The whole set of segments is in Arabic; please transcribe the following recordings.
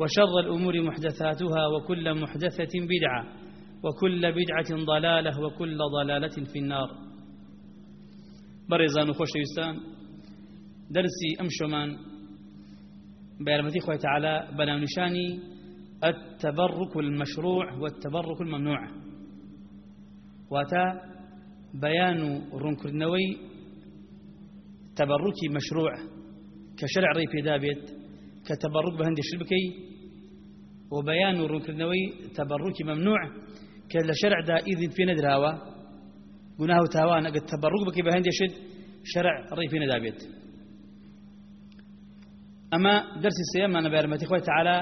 وشر الأمور محدثاتها وكل محدثة بدعة وكل بدعة ضلالة وكل ضلالة في النار. برزان وخوش يستان درسي أمشمان بيرمتي خوي تعالى بنانشاني التبرك المشروع والتبرك الممنوع. واتا بيان رنكرنوي تبركي مشروع كشرع ري في دابت كتبرك بهندي شربكي وبيان ڕوونکردنەوەی تەبڕووکی ممنوع کە لە شەرعدا ئیدن پێ نەدراوە گوناه و تاوان ئەگەر تەبڕوو بکەی بە هەندێشت شەرع ڕێی پێ نەدابێت ئەمە دەرسی سێمانە بەرمەتی خۆی تعالا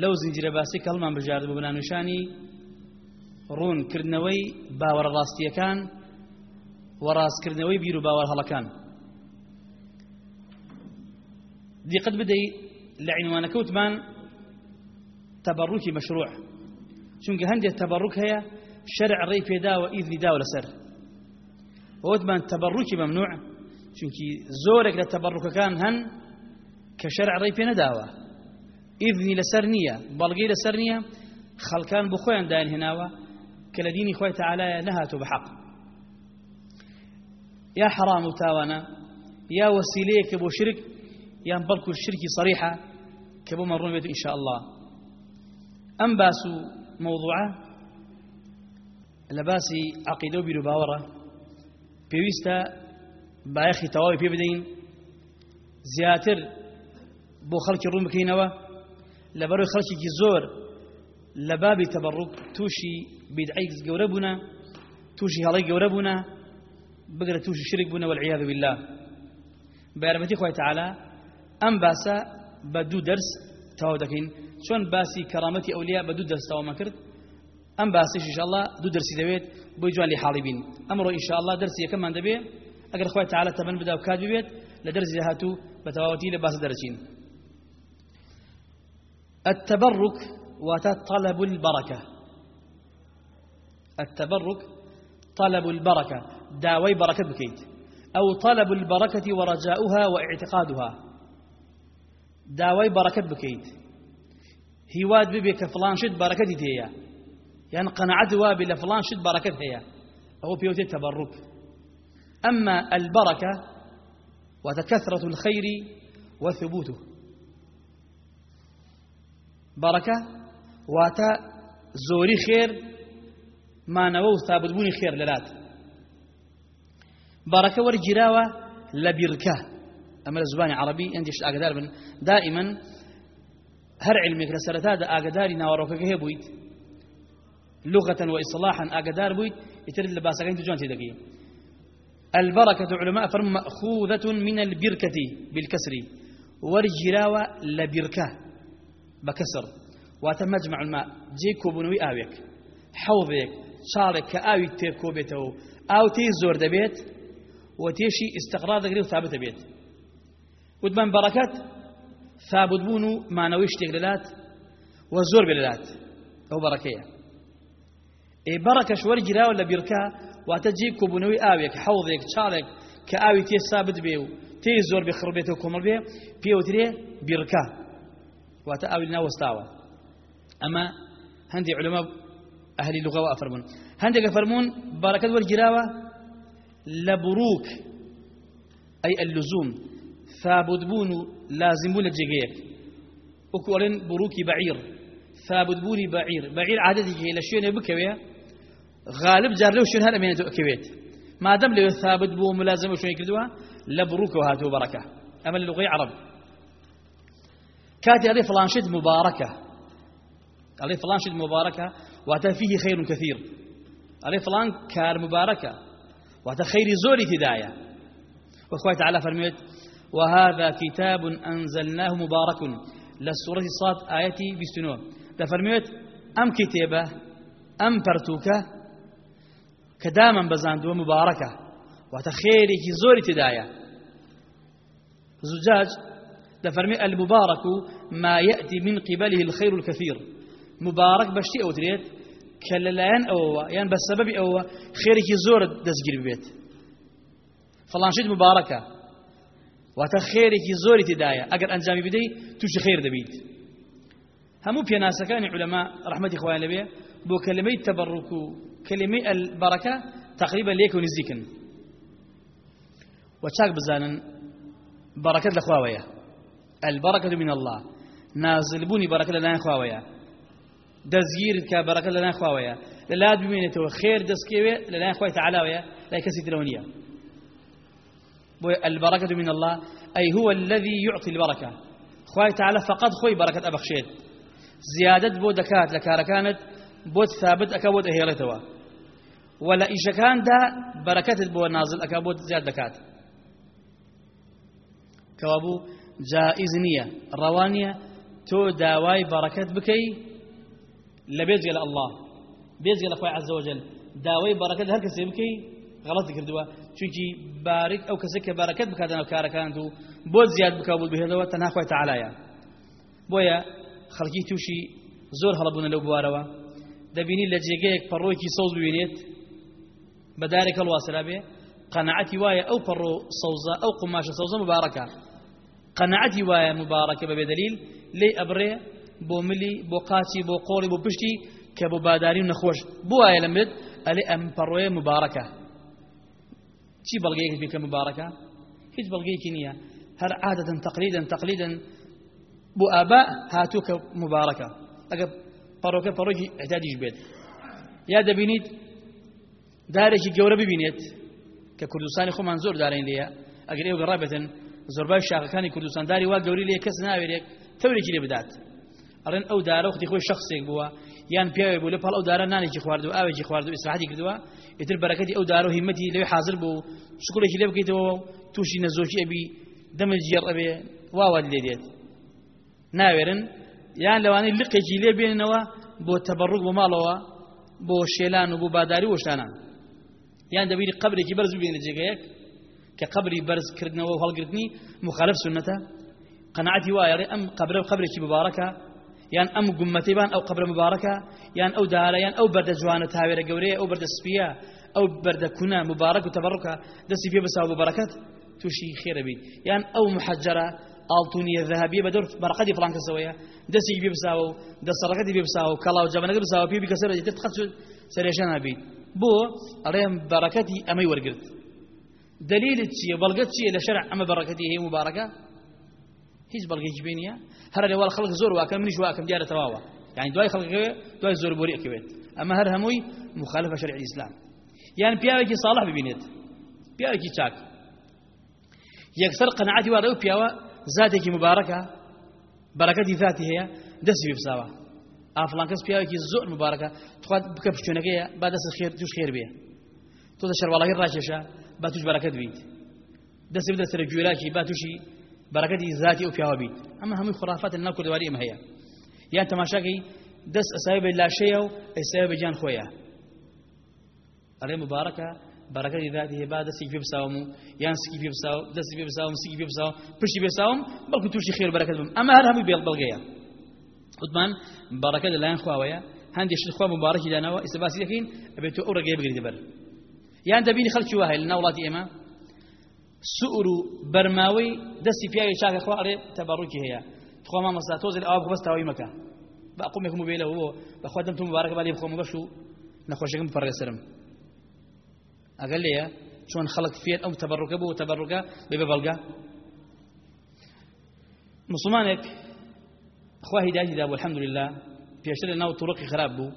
لەو زیجرە باسی کەڵمان بژارد بۆ بنانوشانی ڕوونکردنەوەی باوەڕە ڕاستیەکان وەڕاستکردنەوەی بیر و باوەڕ هەڵەکان دیقت بدەیت لە عینوانەکەوتمان شەرع ڕێی پێداوە ئیذنی داوە لەسەر وتمان تەبڕوکی مەمنوع چونکی زۆرێک لە تەبڕوکەکان هەن کە شەرع ڕێی پێ نەداوە ئیذنی لەسەر نییە بەڵگەی لەسەر نییە خەڵکان بۆ خۆیان داینهێناوە کە لە دینی خۆی تەعالایە نەهاتۆ بەحەق يا حرام وتاوانا يا وسيلة كبو شرك يا بلكو الشرك صريحة كبو مرون بيت إن شاء الله. ئەم باس و مۆوضوعە لە باسی عقیدە و بیر و باوەڕە. پێویستە بایەخی تەواوی پێ بدەین زیاتر بۆ خەڵکی ڕوون بکەینەوە لە بەرەوەی خەڵکیکی زۆر لە بابی تەبڕوک تووشی بیدعیکس گەورە بوونە تووشی هەڵی گەورە بوونە بگرە تووشی شرک بوونە والعیاذ بالله. بە یارمەتی خۆی تەعالی ئەم باسە بە دوو دەرس تەواو دەکەین. شون باسي كرامتي أولياء بدو درس تاو ما كرت أم باسي إن شاء الله دو درسي دويت بيجوان لي حالبين أمره إن شاء الله درسي كم من دبي أقر خوي تعالى تبن بدا وكاد بيت لدرس هاتو بتواوتي لباس درسين التبرك وتطلب البركة التبرك طلب البركة داوي بركة بكيت أو طلب البركة ورجاؤها واعتقادها داوي بركة بكيت هواد ببي كفلان شد بركتي تيا يعني قناعت وابي لفلان شد بركة هي أو بيوتي التبرك أما البركة وتكثرة الخير وثبوته. بركة واتا زوري خير ما نوو ثابت بوني خير للات. بركة ورجراوة لبركة. أما الزبان عربي عندي دائما هر علمك لسرتاد أقداري ناوروكك هبويت لغة وإصلاحا أقدار بويت يترد لباسكين تجوان تدقي. البركة علماء فرم مأخوذة من البركة بالكسر. والجراوة لبركة بكسر. وتمجمع الماء. جيكو بنوي آويك. حوضيك. شارك كآوي تيكو بيته أو تيزور دبيت. وتيشي استقرار دقري وثابت بيت. ودمان بركات. ثابت بونو ما نويش تقللات وزور بللات. أو بركية. إيه بركة شوار جرا ولا بيركا وتجيب كوبنوي آويك حوضك شارك كآوي تي ثابت بيو. تي زور بخربيته وكمل بيه بيو. تري بيركا وتآوي لنا وستاوى أما هندي علماء أهل اللغة وأفرمون. هندي أفرمون بركة والجراوة لبروك. أي اللزوم. ثابت بونو لازم بون الجيجيك وكورن بروكي بعير. ثابت بوني بعير. بعير عادتي لشيون بكوية غالب جار له شون هذا من كويت. ما دام له ثابت بو ملازم وشون يكردوها لبروك وهاتوا بركة. أما اللغة عرب. كاتي عليه فلانشد مباركة. عليه فلانشد مباركة. وأتى فيه خير كثير. عليه فلان كار مباركة. وأتى خير زوري تداية وأخوة تعالى فرميت وهذا كتاب أنزلناه مبارك. للسورة الصاد آياتي بستنو دفرميت أم كتابة أم برتوكة؟ كداما بزاندو مباركة. وتخيري زوري تدايا. زجاج دفرمي المبارك ما يأتي من قبله الخير الكثير. مبارك بشتي أو تريد كللان أو يعني بسبب أو خيرك زور دزجر ببيت. فلان شد مباركة. واتە خێرێکی زۆری تدایە ئەگەر ئەنجامی بدەی تووشی خێر دەبیت. هەموو پێناسەکانی علەما ڕحمەتی خۆیان لەبێ بۆ کەلمەی تەبڕوک و کەلمەی البەرەکە تقریبا لێک و نزیکن. وچاک بزانن بەرەکەت لە خواوەیە. البركة من الله. نازل بوني بركة لنا خواويا دزگیر کە بەرەکە لەلای خواوەیە. لەلات ببینێتەوە خێر دەستکەوێ لەلای خۆی تەعالاوەیە لای کەسی ترەوە نییە. البركة من الله أي هو الذي يعطي البركة. خوي تعالى فقد خوي بركة أبخشيت زيادة بو دكات لكاركانت بود ثابت أكا بود أهيرتوا ولا إيش كان دا بركة بو نازل أكا بود زياد دكات كوابو جائز نية روانية تو داواي بركة بكي لبيت الله. بيت خوي عز وجل. داواي بركة هركس بكي غلط كردوا چونکی بارك او کەسێک کە بارەکەت بکاتەوە کارەکانت و بۆ زیاد بکەوت بهێنەوە تەنها خۆی تەعالایە بۆیە خەڵکی تووشی زۆر هەڵبوون لەو بوارەوە. دەبینی لە جێگەیەک پەڕۆیەکی سەوز ببینێت. بەدارێک هەڵواسرا بێ. قەنەعەتی وایە ئەو پەڕۆ سەوزە ئەو قماشە سەوزە مبارەکە. قەنەعەتی وایە مبارەکە بەبێ دەلیل لێ ئەبرێ بۆ ملی بۆ قاچی بۆ قۆڵی بۆ پشتی کە بۆ باداری و نەخۆش. بۆ وایە لەمت ئەلێ ئەم پەڕۆیە مبارەکە. چی بەڵگەیەک بکە مبارەکە؟ هیچ بەڵگەیەکی نییە. هەر عادەتەن تقلیدن تقلیدن بۆ ئابا هاتووکە مبارەکە. ئەگە پەڕۆکە پەڕۆکی ئەتادیش بێت. یا دەبینیت دارێکی گەورە ببینێت کە کوردستانی خۆمان زۆر دارین لێە ئەگەر ئێوە گەڕابێتن زۆربای شاخەکانی کوردستان داری وا گەوری لێ کەس ناوێرێک تەورێکی لێ بدات. ئەڕێن ئەو دارە وختی خۆی شخصێک بووە. یان پیاوێ بوو لە پاڵ ئەو دارە نانێکی خواردو ئاوێکی خواردو ئیسراحەتی کردووە ئیتر بەرەکەتی ئەو دارە و هیمەتی لەوێ حاضر بوو شکڵێکی لێ بکەیتەوە تووشی نەزۆکی ئەبی دەمە جێڕ ئەبێ واوە لێ دێت. ناوێرن یان لەوانەی لقێکی لێ بێننەوە بۆ تەبڕوک بۆ ماڵەوە بۆ شێلان و بۆ باداری وشتانە یان دەبیری قبرێکی بەرز ببێنە جێگەیەک کە قبری بەرزکردنەوە و هەڵگرتنی مخالف سنەتە. قەنەعەتی وایە ئەم قبرە قبرێکی مبارەکە یان ئەم گومەتیبان ئەو قبرە مبارەکە یان ئەو دارە یان ئەو بەردە جوانە تاوێرە گەورەیە ئەو بەردە سپیە ئەو بەردە کونە مبارەک و تەبڕکە دەستی پێ بساو بە بەرەکەت تووشی خێرە بیت یان ئەو محەجرە ئاڵتونیە ذهبیە بە دەور بەرقەتی فڵان کەسەوەیە دەستی پێ بساوە و دەسەڕەکەتی پێ بساوە کەڵاو جەبەنەکە بساوە پێ بکە سەر تر تخەت سەرێشە نابیت بۆ ئەڵێم بەرەکەتی ئەمەی وەرگرت دلیلت چییە بەڵگەت چییە لە شەرع ئەمە بەڕەکەتی هەیە مبارەکە هیچ بەڵگەی بینیە هەر لێوال خەڵک زۆر واکە منیش واکەم دیارە تەواوە يعني دوای خەڵکەوێ دوای زۆر بۆری ئەکەوێت ئەمە هەر هەمووی مخالفە شەرعی ئیسلام یان پیاوێکی صالح ببینێت پیاوێکی چاک. یەکسەر قەنەعەتی وارە و پیاوە زاتێکی مبارەکە بەرەکەتی ذاتی هەیە دەستی پێ بساوە ئافلان کەس پیاوێکی زۆر مبارەکە توخوات بکە پشتێنەکەیە با دەست خێر توش خێر بێ تۆ دە شەرواڵەکە ڕاکێشە با توش بەرەکەت بیت دەست بدە سەر گوێلاکی با ذاتی ئەو پیاوە بیت ئەمە هەمووی خرافات لەناو کوردواری ئەمە هەیە یان تەماشاکەی دەست ئەساوی بە لاشەیە و ئەساوی بە گیان خۆیە ئەڵێ مبارەکە بەرەکەتی ذاتی هەیە با دەستی پێ بساوم و یان سکی پێ بساو پێ بساوم سکی پێ بساوم پشتی بێساوم بەڵکو تووشی خێر بەرەکەت بم ئەمە هەر هەمووی بێڵ بەڵگەیە وتمان بەرەکە لەلایەن خواوەیە هەندێک خوا دانەوە ئیسباسی دەکەین ئەبێت تۆ ئەو ڕێگەی بگریت بەر یان دەبینی خەڵکی وایە لە ناوڵاتی ئێمە سؤر و بەرماوەی دەستی پیاوی چاکە خوا ئەڵێ تەبەڕووکی هەیە خوا مامەستا تۆزێت ئەوە بەستاوی مەکە بە قومێکم بێلەوە بۆ بەخوا دەم تو مبارەکە بالێ بخۆم بەش و نەخۆشەکەم پەڕێسرم ئەگەر لێە چۆن خەڵک فێر ئەو تەبەڕوکە بۆ تەبەڕوکە بێ بە بەڵگە مسلمانێک خوا هیدايتی دا والحمد لله. پێشتر لە ناو توڕقی خراپ بوو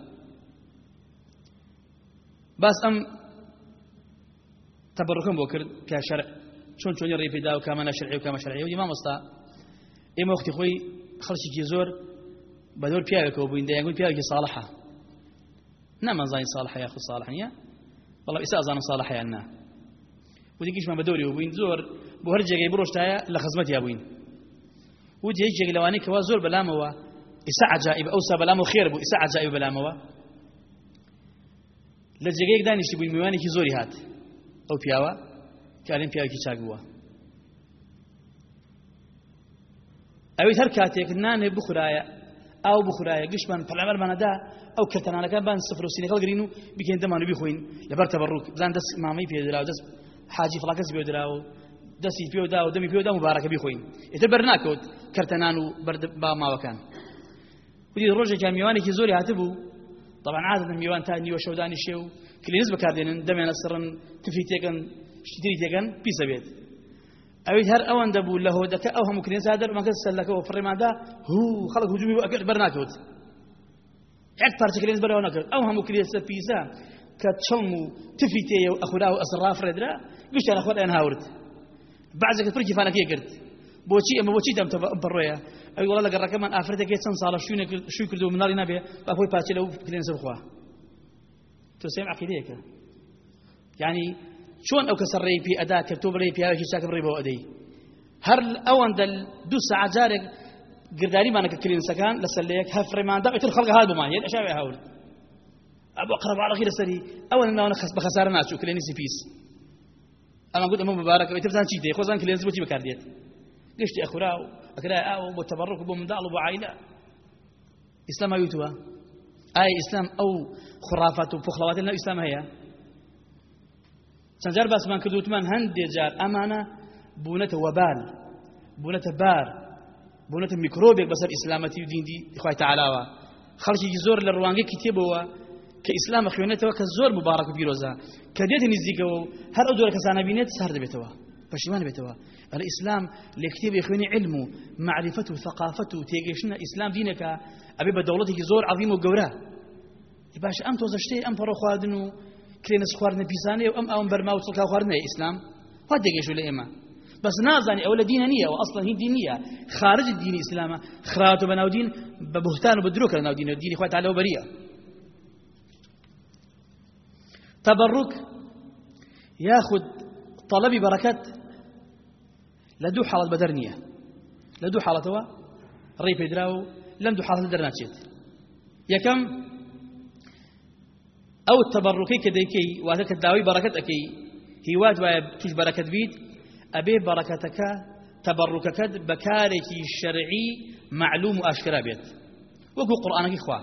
باس ئەم تەبڕکەم بۆ کرد کە شەرع چۆن چۆنی ڕێ پێدا و کامانە شەرعی و کامە شەرعی و دیما مەستا ئێمە وەختی خۆی خەڵکێکی زۆر بە دۆر پیاوێکەوە بووین دەیانگوی پیاوێکی ساڵحە نامەزانی ساڵحە یاخو ساڵح نییە بەڵام ئێستا ئازانم ساڵحیان نا و دیگەشمان بە دۆری بووین زۆر بۆ هەر جێگەی بڕۆشتایە لە خزمەتیا بووین وتی هیچ جێک لەوانەی کەوا زۆر بەلامەوە ئیسا عجائب ئەوسا بەلامەوە خێر بوو ئیسا عجائب بەلامەوە لە جێگەیەک دانیشتی بووین میوانێکی زۆری هات ئەو پیاوە کارێن پیاوێکی چاک بووە. ئەوەی هەر کاتێک نانێ بخورایە ئاو بخورایە گشتمان پەلامەرمانەدا ئەو کەتەنانەکان بان سفر و سینەکەڵ گرین و بکەین دەمان و بخۆین. لەبەر تەبڕوک بزان دەست مامەی پێدرا دەست حاجی فڵاکەس پێدرا و دەستی پێدا و دەمی پێدا مبارەکە بخۆین ئێتر بەرناکەوت کەرتەنان و با ماوەکان. وتی ڕۆژێکیان میوانێکی زۆری هاتبوو. طبعا عادة میوان تا نیوە شەودانی شێ و کلێنس بەکاردێنن دەمێنە سڕن تفی تێکن شتری تێکن پیسە بێت ئەوەی هەر ئەوەن دەبوو لە هۆدەکە ئەو هەموو کلێنسا دەرمەکە سەلەکەەوە فڕێمادا هوو خەڵک هجومی ئەگەر بەرناکەوت یەک پارچە کلێنس بەرەوە نەکرد ئەو هەموو کلێسە پیسە کە چڵم و تفی تێیە و ئەخورا و ئەسڕا فرێدرا گشتیان خۆیان هاورد بعضێک پڕی فانەکەی کرد بۆچی ئەمە بۆچی دەم بڕۆیە ئەوی وڵا لەگە ڕەکەمان ئافرەتێکی چەند ساڵە شوێنێک شووی کرد و مناڵی نابێ با خۆی پاچێ لەو کلێنسە بخوا. تۆ سێم عقیدەیەکە یعنی چۆن ئەو کەسە ڕێی پێ ئەدا کرد تۆ بڕێ پیاوێکی چاکە بڕێ بۆ ئەدەی هەر ئەوەندە دوو سەعات جارێک گرداریمانەکە کلێنسەکان لەسەر لەیەک هەفرێماندا ئیتر خەڵک هات بمان هێن ئەشاوێ هەول ئەبوو قەرەباڵەخی لەسەری ئەوە ناوە بە خەسارە ناچوو کلێنیسی پیس ئەمە گوت ئەمە مبارەکە ئیتر چی دێ خۆزان کلێنس بۆچی بەکاردێت گشتی ئەخورا و ئەکرا ئاو بۆ تەبڕک بۆ منداڵ و بۆ عیلە ئیسلام ئەویتوە ئایا ئیسلام ئەو خرافات و پخڵەواتی لە ئیسلام هەیە چەند جار باسمان کردوتمان هەندێک جار. ئەمانە بوونەتە وەبال بوونەتە بار بوونەتە میکرۆبێک بەسەر ئیسلامەتی و دیندی خی تەعالاوە خەڵکی زۆر لە ڕوانگەکی تێبەوە کە ئیسلام خوێنێتەوە کە زۆر مبارەک و پیرۆزە کە دێتە نزیکەوە و هەر ئەو جۆرە کەسانە بینێت سار دەبێتەوە پەشیمان بێتەوە الإسلام لكتاب يخويني علم معرفة ثقافة تيجيشنا إسلام دينك. أبي بدولتك زور عظيم وجورا باش أم توزشتي أم فرو خواردنو كلينس خواردن بيزاني وأم أم برما وصلك خواردن إسلام. هاد تيجيشوا لإما بس نازاني أولا دين نية وأصلا هي دينية خارج الدين الإسلام خرات بناو دين ببهتان وبدروك لناو دين الدين إخوات على وبرية تبرك ياخذ طلبي بركات لە دوو حاڵت بەدەر نییە لە دوو حاڵەتەوە ڕێی پێدرا و لەم دوو حاڵەت دەرناچێت یەکەم دەیکەی واتە کە داوای بەڕەکەت ئەەکەی هیوات وایە توش بەرەکەت بیت ئەبێ بەڕەکەتەکە تەبڕوکەکەت بەکارێکی شەرعی معلوم و ئاشکرا بێت وەکو قورآانەکەی خوا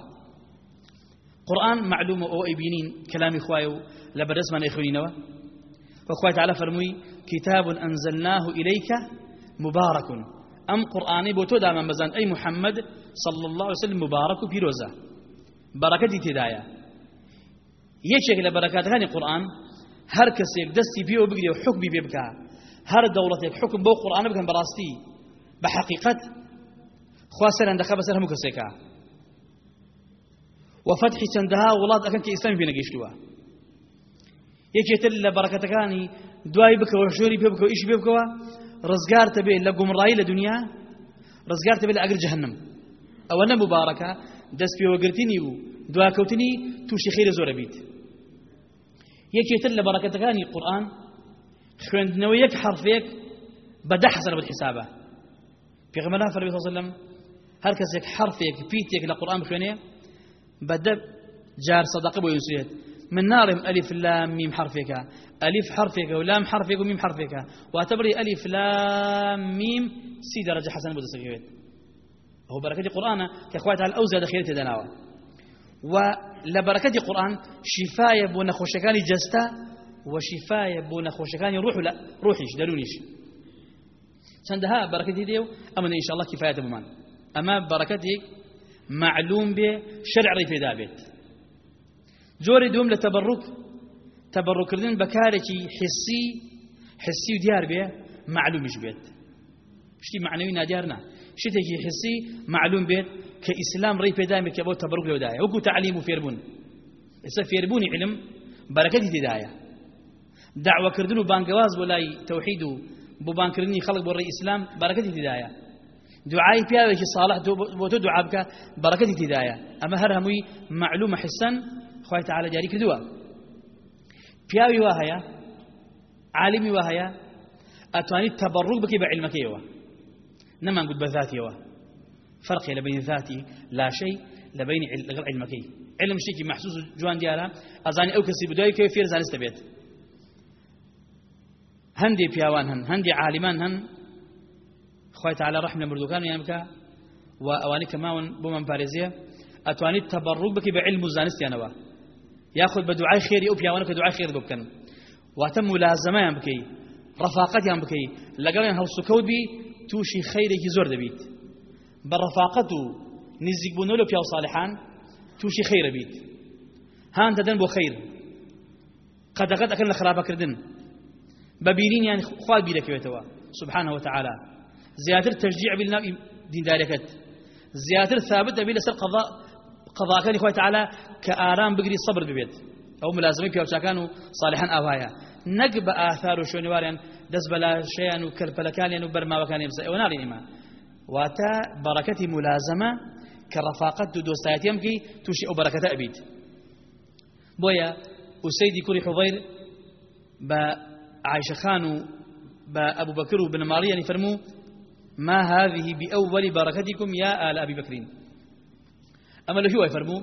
قورآن معلومە ئەو ئەیبینین کەلامی خوای و لە بەرزمان ئەخوێنینەوە وەخوای تعالى فەرمووی كتاب أنزلناه إليك مبارك. أم قرآني بوتو داما مزان. أي محمد صلى الله عليه وسلم مبارك یەکێک لە بەرەکاتەکانی قورآن هەر کەسێک دەستی پێوە بگرێ و حکمی پێ بکە هەر دەوڵەتێک حکم بەو قورآنە بکەن بەڕاستی بە حەقیقەت خوا سەرەندەخە بەسەر هەموو کەسێکە و فەتحی چەندەها وڵات ئەەکەن کە ئیسلامی پێنەگەیشتووە یەکێتر لە بەڕەکەتەکانی دوای بکەوە ژۆری پێ بکەوە ئیش پێ بکەوە ڕزگارتە بێ لە گومڕایی لە دنیا ڕزگارتە بێ لە ئەگەر جەهنم ئەوە نەبوو بارەکە دەست پێوەگرتنی و دواکەوتنی تووشی خێرە زۆرە بیت. یەکێتر لە بەڕەکەتەکانی قورآن خوێندنەوە یەک حرفێک بەدە حەسەر بە حسابە پێغمەلا فەرمی وسلم هەر کەسێک حرفێک پیتێک لە قورآن بخوێنێ بەدە جار صدقة بۆ من نارم ألف لام ميم حرفك ألف حرفك ولام حرفك وميم حرفك واعتبري ألف لام ميم سي درجة حسن بودس سكيت هو بركة القرآن كأخوات على الأوزة دخيلة دناوة و لە بەرەکەتی قورآن شیفاایە بۆ نەخۆشەکانی جەستا و شیفاایە بۆ نەخۆشەکانی ڕوح لە ڕۆحیش دەرونیش. چەندەها بەرەکەتی دێ و ئەمە ئینشاءڵ کیفاەتە بمان. ئەمە بەرەکەتێک معلوم بێ شەرعڕی پێدا بێت. جۆری دوم لە تەبڕوک تەبڕوکردن بەکارێکی حسی حسی و دیار بێ معلومیش بێت. پشتی معنەوی نادیارنا شتێکی حسی معلوم بێت کە ئیسلام ڕێی پێدامێت کە بۆ تەبڕوک لەودایە وەکو تعلیم و فێربوون. ئێستا فێربوونی علم بەرەکەتی تێدایە. دعوەکردن و بانگەواز بۆ لای تەوحید و بۆ بانکردنی خەڵک بۆ ڕێی ئیسلام بەرەکەتی تێدایە. دوعای پیاوێکی صالح بۆ تۆ دوعا بکە بەرەکەتی تێدایە. ئەمە هەر هەمووی معلومە حسن خوای تعالى جاری کردووە. پیاوی وا هەیە عالمی وا هەیە ئەتوانیت تەبڕوک بکەی بە علمەکەیەوە نەمان گوت بە ذاتیەوە فرقی لە بین ذاتی لاشەی لە بین لەگەڵ علمەکەی علم شتێکی محسوس جوان ئەزانی ئەو کەسی بدوای کەوێ فێر زانستە بێت هەندێ پیاوان هەن هەندێ عالمان هەن خوای تعالى ڕحم لە مردوەکانیان بکە و ئەوانەی کە ماون بۆ من پارێزیە ئەتوانیت تەبڕوک بکەی بە علم و زانستیانەوە ياخذ بدعاء خير أو بياوانك دعاء خير بكن واتم ملازمة بكي رفاقتي بكي لقلن هل سكود بي توشي خيرك زور دبيت برفاقته نزيق بنولو بياو صالحان توشي خير بيت هان تدن بو خير قد قد اكن خرابه كردن ببينين يعني خوال بيدك ويتوا سبحانه وتعالى زيادة تشجيع بالنا دين داركت زيادة ثابتة بلا سر قضاء قضاء خوای تعالى كآرام بقري صبر ببيت أو ملازمي بيوشاكان صالحا أوايا نەک بە ئاثار و شوێنوارێن دەست بەلا شەیان و کەلپەلەکانیان و بەرماوەکانی بزە ئەوە ئێمە واتە بەڕەکەتی ملازمە کە ڕەفاقەت و دۆستایەتیم بکەی تووشی ئەو بەرەکەتە ئەبیت بۆیە ئوسەیدی کوڕی حوضەیر بە عایشە خان و بە ئەبوو بەکر و بنماڕیانی فەرموو ما هذه بأول بركتكم يا آل أبي بكرين ئەمە لە هیوای فەرموو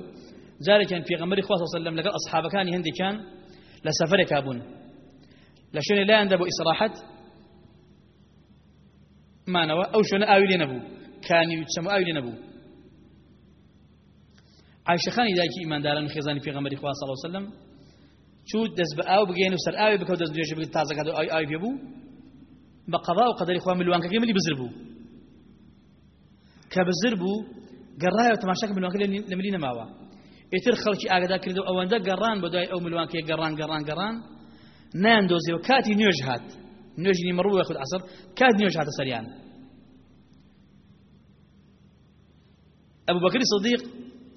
جارێکیان پێغەمبەری خوا صلی الله لەگەڵ ئەصحابەکانی هەندێکیان لە سەفەرێکا بوون لە شوێنێ لایەندا بۆ ئیسراحەت مانەوە ئەو شوێنە ئاوی لێ نەبوو. کانی و چەمە ئاوی لێ نەبوو. عایشەخانی دایکی ئیمانداران و خێزانی پێغەمبەری خوا علیه وسلم چوو دەست بە ئاو بگەین و سەر ئاوی بکەوت دەست درێژ بگەیت تازەکە ئاوی ئاوی پێ بوو. بە قەضا و قەدەری خوا ملوانکەکەی ملی بزر بوو. کە بزر بوو گەڕایە تەماشاکە ملوانکە لە ملی نەماوە. ئێتر خەڵکی ئاگدا کردو ئەوەندە گەڕان بە دوای ئەو ملوانکەیە گەڕان گەڕان گەڕان. نایاندۆزیەوە کاتی نوێژ هات نوێژی نیمەڕوو خود عسر کات نوێژ هاتە سەریان ئەبوو بەکری سەدیق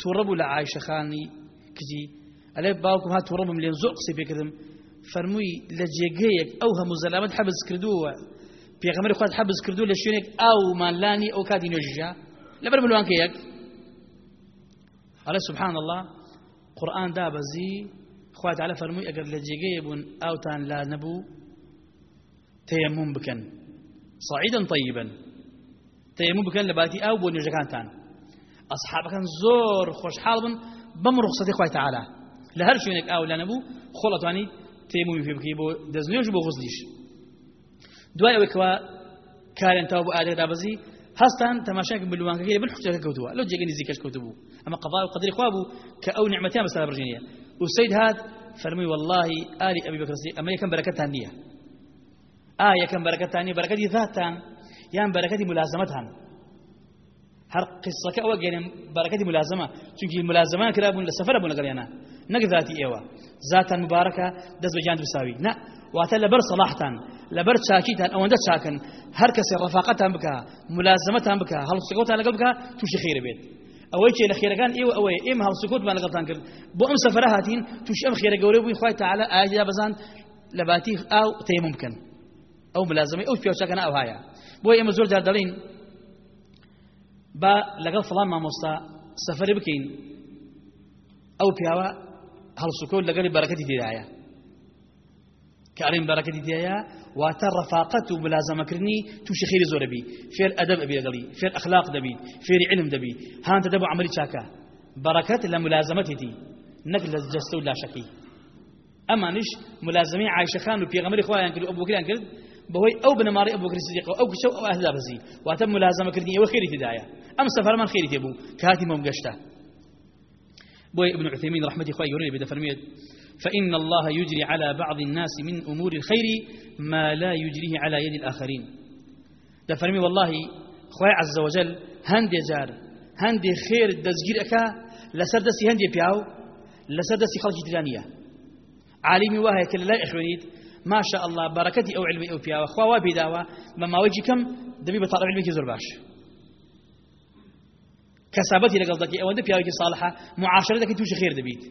تووڕە بوو لە عایشە خانی کچی ئەلێ باوکم هات تووڕە بم لێن زۆر قسەی پێکردم فەرمووی لە جێگەیەک ئەو هەموو زەلامەت حەبس کردووە خوات حەبس کردو لە شوێنێک ئاو مانلانی ئەو کاتی نوێژیژە لەبەر ملوانکەیەک على سبحان الله قرآن دابزي خوات على فرمي أجر لجيجي بون أوتان لا نبو تيمم بكن صعيدا طيبا تيمم بكن لباتي أو بون يجكان تان أصحاب كان زور خوش حال بن بمرخ صديق خوات تعالى لهر شوينك أو لا نبو خلطاني تيمم في بكي بو دزنيوش بو غزليش دواء وكوا كارن تاوبو آدك دابزي هەستان تەماشاک بلوانکەکەی بن حوتەکە کەوتووە لەو جێگە نزیکەش کەوتبوو ئەمە قضا و قدری خوا بوو کە ئەو وسەید هات فەرمووی والله ئالی ئەبی بەکرسی ئەمە یەکەم بەرەکەتان نییە ئا یەکەم بەرەکەتان نیە بەرەکەتی ذاتان یان بەرەکەتی ملازمەتان هەر قسەکە ئەوە گەێنم بەرەکەتی ملازمە چونکی ملازمان کرابوون لە سەفرە بوون لەگەڵیانە نەک ذاتی ئێوە ذاتان مبارەکە دەست بە جان بساوی نە واتە لەبەر سەڵاحتان لەبەر چاکیتان ئەوەندە چاکن هەر کەسێ ڕەفاقەتان بکە ملازمەتان بکە هەڵسوکەوتان لەگەڵ بکە تووشی خێرە بێت ئەوەی چێ لە خێرەکان ئێوە ئەوەیە ئێمە هەڵسوکەوتمان لەگەڵتان کرد بۆ ئەم سەفرە هاتین تووشی ئەم خێرە گەورە بووین خوای تەعالە ئایا بەزان لە باتی ئاو تەیمم بکەن ئەو ملازمەی ئەو پیاوچەکەنە ئەو هەیە بۆ ئێمە زۆر جار دەڵین با لەگەڵ فڵان مامۆستا سەفەری بکەین ئەو پیاوە هەڵسوکەوت لەگەڵی بەرەکەتی تێدایە كأرين بركة ديايا. واتە ڕفاقەت و ملازەمەکردنی تووشی خێری زۆر دەبی. ئەدەب ئەبی لەگەڵی فێر ئەخلاق دەبی فێری علم دەبی. هانتە دەبوو عملی چاکە. بەڕەکەت لە ملازەمەتێتی نەک لە جەستە و لاشەکەی ئەمانش ملازمی عیشەخان و پێغەمەری خۆیان کرد و ئەبوکریان کرد بەهۆی ئەو بنەماڕی ئەبوکری سیدیق ئەو کشە ئەو ئەهدا بزی واتە ملازەمەکردنی ئەوە خێری تدایە ئەم سەفەرمان خێری تێبوو کاتی مەم گەشتە. بوي ابن عثيمين رحمته خواه يوري بدا فرميت فإن الله يجري على بعض الناس من أمور الخير ما لا يجريه على يد الآخرين. ده فرمي والله خواه عز وجل هندي جار هندي خير دزگير أكا لسردسي هندي بياو لسردسي خلق تلانية عالمي واهي كلا لا إخوانيت ما شاء الله بركتي أو علمي أو بياو خواه بيداوا بما وجه كم دبي بطالب علمي كي زور باش كسابتي لقل ذكي أو دبي أوجي صالحة معاشرة ذكي توش خير دبيت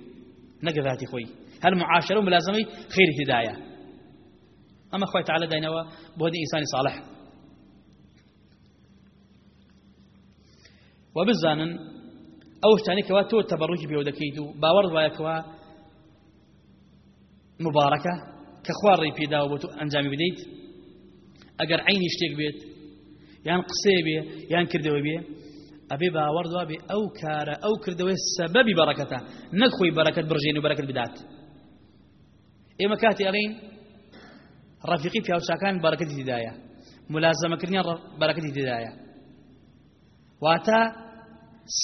نقذاتي خوي هەر معاشرە و ملازەمەی خیر هدایە ئەمە خۆی تعالە داینەوە بۆ هەدی ئینسانی صالح. و بزانن ئەو شتانێکەوە تۆ تەبڕوکی پێوە دەکەیت و باوەڕ وایەکەوە مبارەکە کە خواڕی پێداوە بۆ تۆ ئەنجامی بدەیت ئەگەر عینی شتێک بێت یان قسێ بێ یان کردەوە بێ ئەبێ باوەڕ دوا بێ ئەو کارە ئەو کردەوەی سەبەبی بەڕەکەتە نەخۆی بەرەکەت برژێن و بەرەکەت بدات. ئێمە کاتی ئەڵین ڕەفیقی پیاوچاکان بەرەکەتی تدایە ملازەمەکردنیان بەرەکەتی تدایە واتە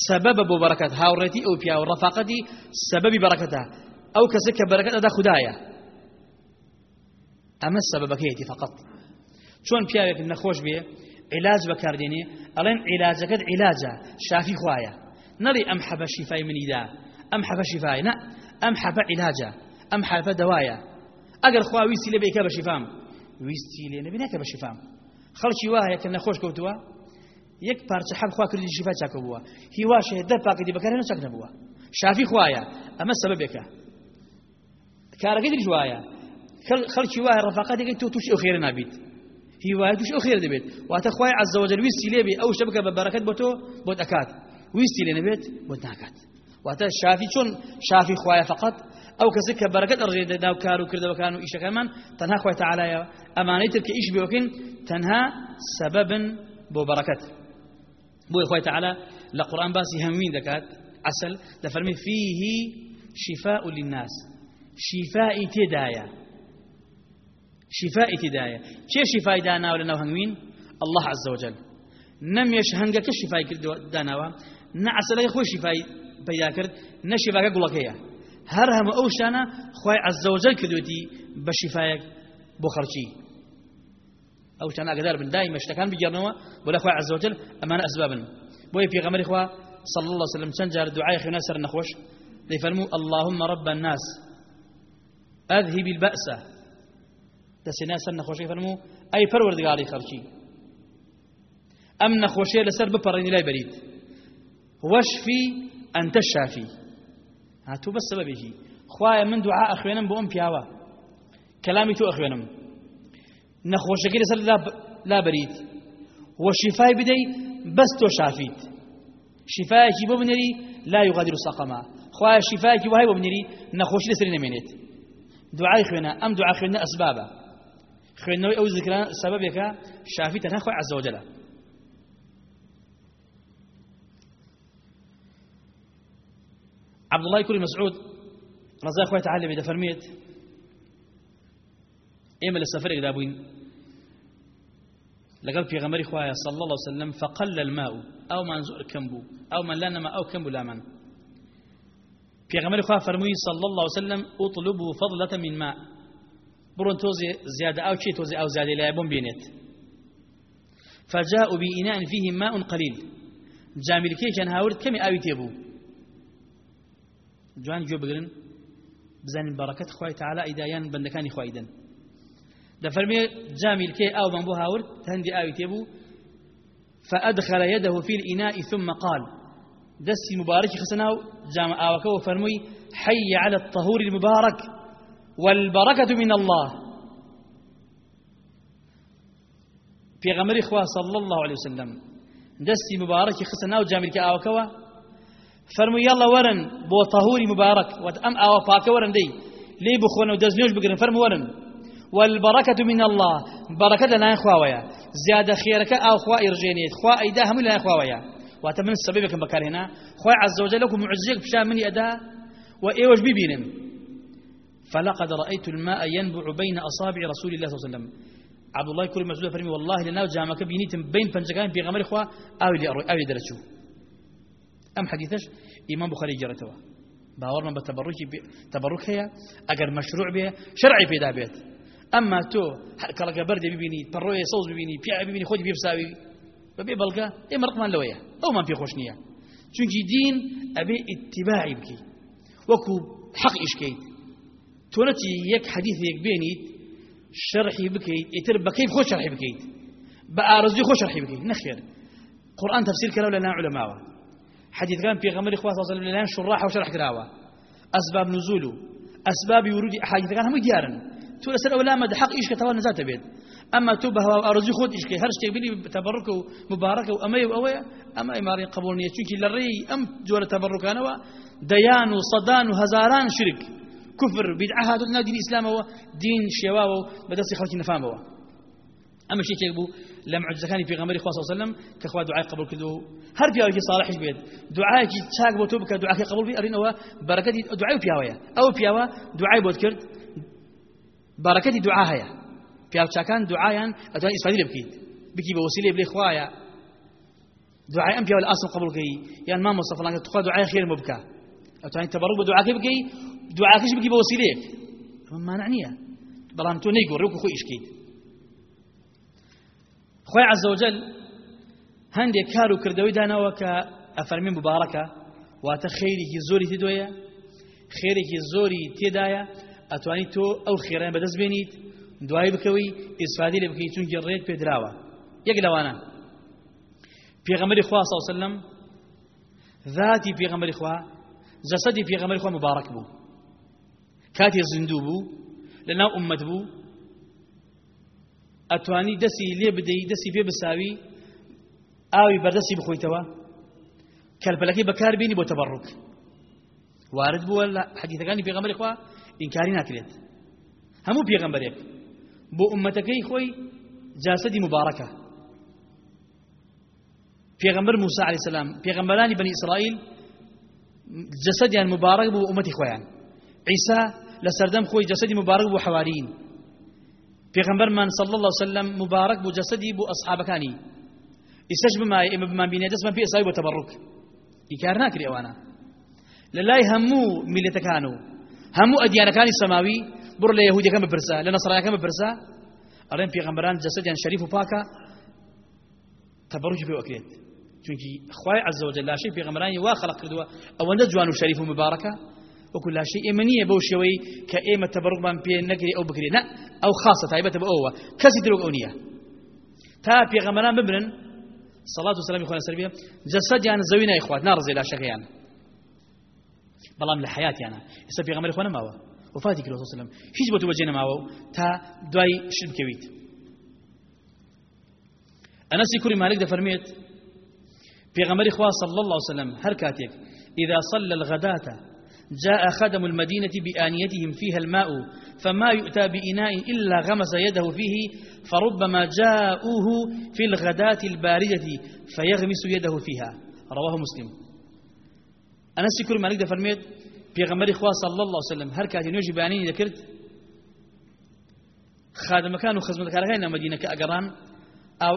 سبب بۆ بەرەکەت هاوڕێتی ئەو پیا و ڕەفاقەتی سەبەبی بەرەکەتە ئەو کەسە کە بەرەکەت ئەدا خوددایە ئەمە سەبەبەکەیەتی فقط. چۆن پیاوێک نەخۆش بێ علاج بەکاردێنێ ئەڵێن علاجەکەت علاجە شافی خوایە نەڵی ئەم حەبە شیفای منیدا ئەم حەبە شیفای نە ئەم حەبە علاجە ئەم حەبە دەوایە ئەگەر خوا ویستی لێ بێکە بە شیفام ویستی لێ نەبی نەکە بە شیفام خەڵکی وایە کە نەخۆش کەوتووە یەک پارچە حەب خوا کردی شیفا چاکە بووە هیواشێ دەر پاکەتی بەکارێنە چاک نەبووە شافی خوایە ئەمە سەبەبێکە کارەکەی دریش وایە خەڵکی وایە ڕەفاقەتێکی تۆ تووشی ئەو خێرە نابیت هیوایەتش ئەو خێر دەبێت واتە خوای عز وجل بە بەرەکەت بۆ تۆ بۆ دەکات ویستی لێ نەبێت بۆ ناکات واتە شافی چۆن شافی خوایە فقط ئەو کەسی کە بەرەکەت ئەڕێدە ناو کار و کردەوەکان و ئیشەکەمان تەنها خوای تەعالایە ئەمانەی تر کە ئیش بێوکەین تەنها سەبەبن بۆ بەرەکەت بۆی خوای تەعالا لە قورآن باسی فيه شفاء للناس. شفاء تێدایە شفاء تداية چه شفاء داناو لناو هنگوين الله عز وجل. نم يش هنگك شفاء داناوا. نعسل خوي شفاء پیدا کرد نشفاء قلقيا. هر هم اوشانا خوي عز وجل کردوتی بشفاء بو خرچی أو شانا قدر بن دائما اشتكان بجرنوا ولا خوي عز وجل أمان اسبابا بوي في غمر اخوا صلى الله عليه وسلم سنجار دعاء خنا سر نخوش؟ ليفرموا اللهم رب الناس اذهب البأس. دەسێنا سەر نەخۆشی فەرموو ئەی پەروەردگاری خەڵکی ئەم نەخۆشیە لەسەر بپەڕێنی لای بەریت وەشفی ئەنتە شافی هاتوو بە سەبەبێکی خوایە من دوعا ئەخوێنم بۆ ئەم پیاوە. کەلامی تۆ ئەخوێنم نەخۆشەکەی لەسەر لا بەریت وەشیفای بدەی بەس تۆ شافیت. شفایەکی بۆ بنێری لا يغادر سقما. خوایە شفایەکی وهای بۆ بنێری نەخۆشی لەسەر نەمێنێت. دوعای خوێنە ئەم دوعا خوێنە ئەسبابە. خوێندنەوەی ئەو ذکران سەبەبێکە شافی تەنها خۆی عز عبد الله كل مسعود. تعالى بدا فرميت. ايما للسفر إذا بوين لقال في غمر خوايا صلى الله عليه وسلم فقل الماء أو من زور كمبو أو من لنما أو كمبو لا من. في غمر خوايا فرمي صلى الله عليه وسلم اطلبوا فضلة من ماء. برون توزي زيادة أو شيء توزي أو زيادة لا يبون بينت فجاءوا بإناء فيه ماء قليل. جامل كي كان هاورد كم آوي تيبو. جوان جو بقرن بزان بركة خوي تعالى إدايان بندكاني خويدن دفرمي جامل كي أو من بو هاورد تهندي آوي تيبو فأدخل يده في الإناء ثم قال دسي مبارك خسناو جامع آوكو فرمي حي على الطهور المبارك والبركة من الله. في غمر إخوة صلى الله عليه وسلم. دستي مبارك خسنا وجامل كآوكوا فرمو يلا ورن بو طهوري مبارك آوا باك ورن دي لي بخونا ودزنيوش بقرن فرمو ورن. والبركة من الله بركة لا إخواويا زيادة خيرك أو خوا إرجينيت خوا إيدا هم لا إخواويا واتمنى السبب كم بكار هنا خوا عز وجل لكم معجزك بشام مني أداء وإيوج بيبينم. فلقد رأيت الماء ينبع بين أصابع رسول الله صلى الله عليه وسلم. عبد الله كل مسؤول فرمي والله لنا جامك بينيتم بين فنجكان في غمر إخوة أو اللي أم حديثش إمام بخاري جرتوا باورنا بتبرك تبرك هي أجر مشروع به شرعي في دابيت أما تو كلا برد ببيني بروي صوز ببيني بيع ببيني خودي بيفساوي ببي بلقى إيه مرقمان لويا؟ أو ما في خوشنية. چونكي دين أبي اتباعي بكي وكو حق إشكي تونتي يك حديث يك بينيت شرحي بكيت يتر بكيف خوش شرحي بكيت بأرزي خوش شرحي بكيت نخير. قرآن تفسير كلاو لنا علماء. حديث كان في غمر إخوة صلى الله عليه وسلم شراح وشرح كلاوة أسباب نزوله. أسباب ورود حديث كان هم ديارا تقول سر أولا مد حق إيش كتوان نزات بيت أما توبه وأرزي خود إيش كي هرش بني تبرك ومبارك وأمي وأويا أما إمارين قبول نية. شوكي للري أم جوال تبرك أنا ديان وصدان وهزاران شرك. كفر بدعة هذا دين الإسلام هو دين شواو بدرس خلق نفام أما شيء كيبو لم عجز كان في غمر إخوة صلى الله عليه وسلم كخوا دعاء قبول كدو هر بيا وجه صالح بيد. دعاء كي تشاق بوتوب كدعاء قبول بي أرين هو بركة دعاء بياويا أو بياوا دعاء بود كرد بركة دعاء هيا. بياو كان دعاء أدعاء إسفادي لبكيد بكي بوسيلة بلي خوايا. دعاء أم بياو الأصل قبول كي. يعني ما مصطفى الله تخوا دعاء خير مبكى. أو تاني تبرك بدعاء كي دعاكش بكي بوسيليك ما نعنيه بلان تو نيقول روكو خو إشكي خۆی عزەوجل هەندێک کار و کردەوەی داناوە کە ئەفەرمی مبارەکە واتە خێریکی زۆری تێدۆیە خێرێکی زۆری تێدایە ئەتوانی تۆ ئەو خێران بەدەست بێنیت دوای بکەوی ئیسفادی لێ بکەیت چونگە ڕێک پێدراوە یەک لەوانە پێغەمەری خوا ساوسلم ذاتی پێغەمەری خوا جەسەدی پێغەمەری خوا مبارەک بوو. کاتی زیندوو بوو لەناو ئومەت بوو ئەتوانی دەسی لێ بدەی دەسی پێ بساوی ئاوی بەردەستی بخۆیتەوە کەلپەلەکەی بەکاربیێنی بۆ تەبڕوک وارد بووە لە حەدیثەکانی پێغەمبەری خوا ئینکاری ناکرێت. هەموو پێغەمبەرێک. بۆ ئومەتەکەی خۆی جاسەدی مبارەکە. پێغەمبەر موسى عليه السلام پێغەمبەرانی بني إسرائيل جسدیان مبارک بوو ئومەتی خۆیان. عیسا لسردم خوي جسدي مبارك بو حوارين من صلى الله عليه وسلم مبارك بو جسدي بو أصحاب كاني استجب ما بما بين دسما في إصابة وتبرك إنكار ناكري أوانا. لله همو ملة كانوا همو أديان كان السماوي بر ليهودي كم برسا لنصرانيا كم برسا أرين غمبران جسد يعني شريف وباكا تبرج في أكيد چونکی خوای عز لا شيء في غمران واخلق كدوا أو نجوان شريف مباركه وكل شيء إيمانية بوشوي كإيمة تبرق من بين نقري أو بكري. لا أو خاصة تايبة بأوة كسي تلوك أونية. تا في غمران مبنن. صلاة والسلام إخوانا السلبية جسد يعني زوينا إخوات نارزي لا شك يعني. بلام لحياتي أنا يسا في غمر إخوانا ماوا وفاتي كله صلى الله عليه وسلم. هيج بوتو وجينا ماوا تا دواي شرب كويت أنا سيكوري مالك ده فرميت في غمر إخوة صلى الله عليه وسلم هر كاتيك إذا صلى الغداة جاء خدم المدينة بآنيتهم فيها الماء فما يؤتى بإناء إلا غمس يده فيه فربما جاءوه في الغداة الباردة فيغمس يده فيها. رواه مسلم. أنا سيكون مالك ده فرميت غمر إخوة صلى الله عليه وسلم. هر كاتي نوجي بانيني ذكرت خادم كانوا خزمة كارهين مدينة كأقران أو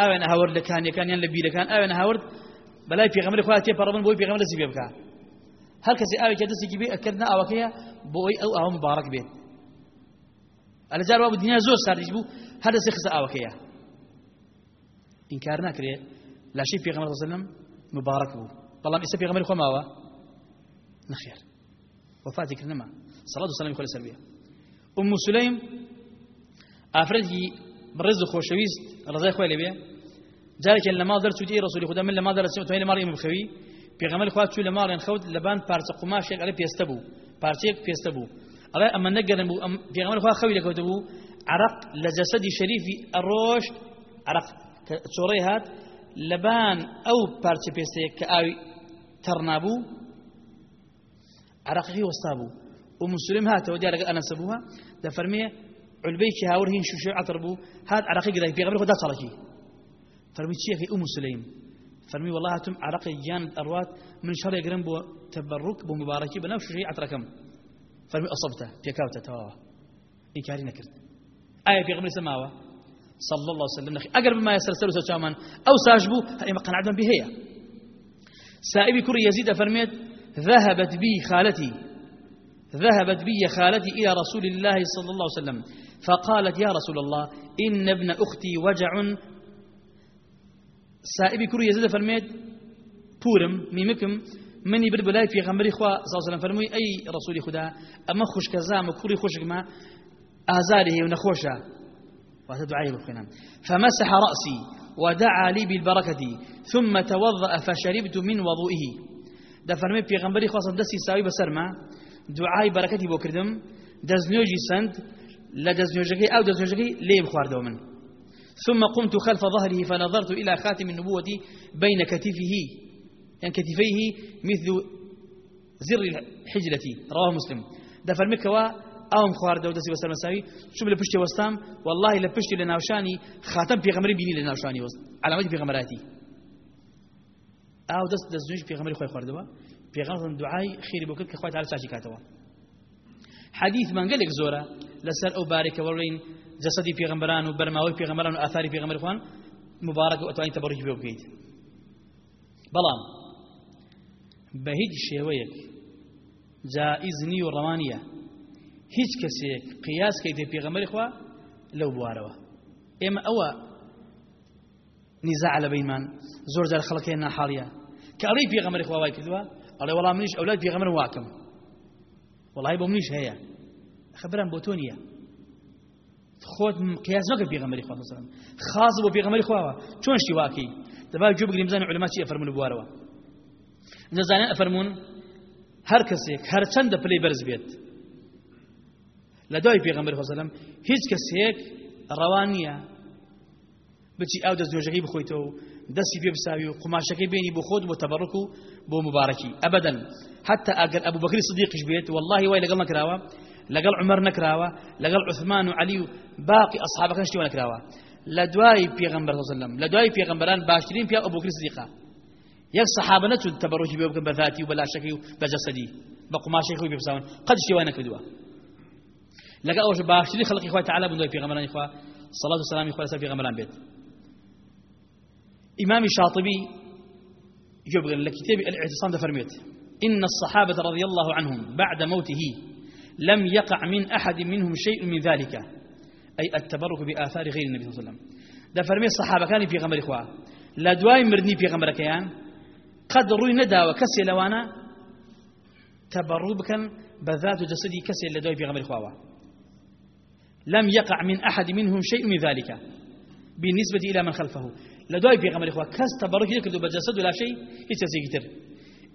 أو أنا هورد كان يكان ين لبي كان أو أنا هورد بلاي غمر إخوة تي فرمن كسي آوي كدسي كبير أكدنا أو كيا؟ بوي أو أو مبارك بين الجار وابو الدنيا زور صار يجبو هذا سخص أو كيا. إنكارنا كريه. لا شيء في عليه وسلم مبارك بو. والله إسا في غمر خما هو نخير وفاتك نما. صلاة والسلام كل سلبية أم سليم أفرده برز خوشويست رضي خوي لبيه ذلك لما درت ودي خدا پێغەمەر خوا چوو لە ماڵیان خەوت لەبان پارچە قوماشێک ئەلە پێستە بوو پارچەیەک پێستە بوو ئەڵێ ئەمە نەگەرم بوو پێغەمەر خوا خەوی لەکەوتە بوو عرق لە جەسەدی شەریفی ئەڕۆشت عرق چۆڕەی هات لەبان ئەو پارچە پێستەیەک کە ئاوی تەڕنابوو عرقی وەستا بوو و مسلم هاتەوە دیارەکە ئەنەسە بووە دەفەرمێ علبەیەکی هاور هین شوشێ عتر بوو هات عراقی گرای. پێغەمبەر خۆ دا چاڵەکی فەرمی چیەکەی ئوم سلەیم فەرمی والله هاتم عراقی گیان ئەڕوات من شەڕێگرم بۆ تەبەڕوک بۆ مبارەکی بەناو شوشەی عترەکەم فەرمی ئەسەبتە پێکاوتە تەواوە ئینکاری نەکرد ئایا پێغەمبەر سەماوە صلى الله عليه وسلم أقرب ما يسلسل سوچامان أو ساجبو هل قناعة به هي. سائبي كري يزيد فرميت ذهبت بي خالتي. ذهبت بي خالتي إلى رسول الله صلى الله عليه وسلم. فقالت يا رسول الله إن ابن أختي وجع سائبي كري يزيد فرميت بورم ميمكم مني برد بلاي في غمري خوا صلى الله عليه وسلم أي رسولي خدا أما خوش كزام وكوري خوش ما آزاره ونخوشه وهذا دعاء بخنا فمسح رأسي ودعا لي بالبركة ثم توضأ فشربت من وضوئه. ده فرمي بيغمبري خاصة دسي ساوي بسرما دعاء بركتي بوكردم. دزنيوجي سند لا دزنيوجي أو دزنيوجي ليه بخوار دومن ثم قمت خلف ظهره فنظرت إلى خاتم النبوة بين كتفه يعني كتفيه مثل زر الحجلة. رواه مسلم. ده فرمي كوا ئەوم خواردە و دەستی بەسەر مەساوی چوم لە پشتی وەستام واللهی لە پشتی لە ناوشانی خاتم پێغەمەری بینی لە ناوشانی وەست علامەتی پێغەمەراتی ئاو دەست دەست نوێژ پێغەمەری خۆی خواردەوە پێغەمبەر دوعای خێری بۆ کرد کە خۆی تعالی چاچی کاتەوە حديث من قالك زورا. لسر جسدی پیغمبران و برماوی پیغمبران و آثاری پیغمبر خوان مبارک و اتوانی تبرج بێ بکەیت بەڵام بە هیچ شێوەیەک جائز نی و ڕەوانە هیچ کەسێک قیاسکەی دێ پیغمبری خوا لەو بوارەوە. ئێمە ئەوە نیزاع لە بینمان زۆر جار خەڵەکەی ناحاڵە کە ئەڵی پیغمبری خواوای کردووە ئەڵێ وەڵام منیش ئەولاد پیغمبر واکەم. وڵای بۆ منیش هەیە. خبرم بۆ تۆ نییە. خۆت قیاس نەکە پێغەمەری خوا سەلام خاص بۆ پێغەمەری خواوە. چۆن شتی واکەی؟ دەبا گوێ بگریم بزانین علەما چی ئەفەرمون بوارەوە. دەزانێن ئەفەرمون هەر کەسێک هەر چەندە پلەی بەرز بێت. لە دوای پێغەمبەر خۆسەلەم هیچ کەسێک ڕەوان نییە. بچی ئەو دەست نوێژەکەی بخۆیتەوە دەستی پێ بساوی و قماشەکەی بینی بۆ خۆت بۆ تەبڕک و بۆ مبارەکی. ئەبەدەن حتى ئەگەر ئەبوو بەکری صدیقش بێت والله وای لەگەڵ نەکراوە لەگەڵ عمر نەکراوە لەگەڵ عثمان و علی و باقی ئەصحابەکان شتیوە نەکراوە لە دوای پێغەمبەر خۆسەلەم لە دوای پێغەمبەران باشترین پیا ئەبوو بەکری صدیقە یەک سەحابە نەچون تەبڕکی بێ بکەن بە ذاتی و بە لاشەکەی و بە جەسەدی بە قماشەی خۆی پێ بساون قەد شتیوە نەکردووە إخوة تعالى بندوي في غمران إخوة صلاة والسلام إخوة في غمران بيت إمام الشاطبي يبغى لكتاب الاعتصام ده فرميت إن الصحابة رضي الله عنهم بعد موته لم يقع من أحد منهم شيء من ذلك. أي التبرك بآثار غير النبي صلى الله عليه وسلم. ده فرمي الصحابة كان في غمر إخوة. لا مردني في غمر كيان. قد روي ندى وكسي لوانا. تبرك بذات جسدي كسي لدواي في غمر إخوة. لم يقع من أحد منهم شيء من ذلك. بالنسبة إلى من خلفه. لدواي في غمر إخوة. كاس تبرك يكردوا بجسد ولا شيء. يتسيكتر